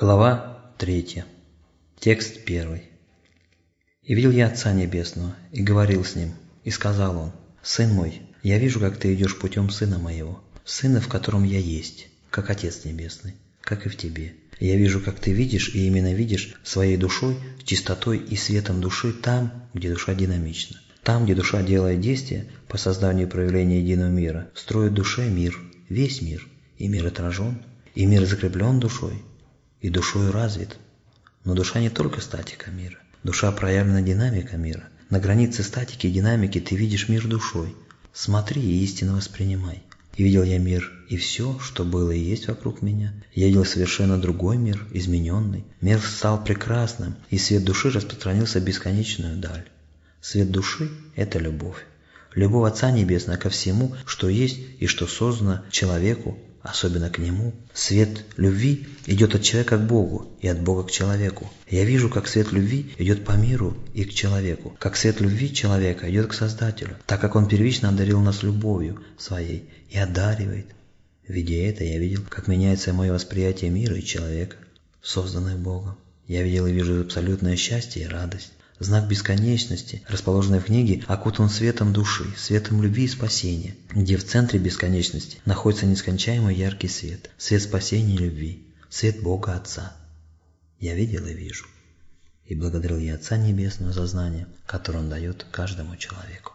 Глава 3. Текст 1. «И видел я Отца Небесного, и говорил с Ним, и сказал Он, «Сын мой, я вижу, как ты идешь путем Сына моего, Сына, в котором я есть, как Отец Небесный, как и в тебе. Я вижу, как ты видишь, и именно видишь своей душой, чистотой и светом души там, где душа динамична. Там, где душа делает действия по созданию и проявлению единого мира, строит душе мир, весь мир, и мир отражен, и мир закреплен душой, и душою развит. Но душа не только статика мира. Душа проявлена динамика мира. На границе статики и динамики ты видишь мир душой. Смотри и истинно воспринимай. И видел я мир, и все, что было и есть вокруг меня. Я видел совершенно другой мир, измененный. Мир стал прекрасным, и свет души распространился бесконечную даль. Свет души – это любовь. Любовь Отца Небесного ко всему, что есть и что создано человеку, особенно к Нему. Свет любви идет от человека к Богу и от Бога к человеку. Я вижу, как свет любви идет по миру и к человеку, как свет любви человека идет к Создателю, так как Он первично одарил нас любовью своей и одаривает. Видя это, я видел, как меняется мое восприятие мира и человека, созданных Богом. Я видел и вижу абсолютное счастье и радость. Знак бесконечности, расположенный в книге, окутан светом души, светом любви и спасения, где в центре бесконечности находится нескончаемый яркий свет, свет спасения и любви, свет Бога Отца. Я видел и вижу. И благодарил я Отца Небесного за знание, которое Он дает каждому человеку.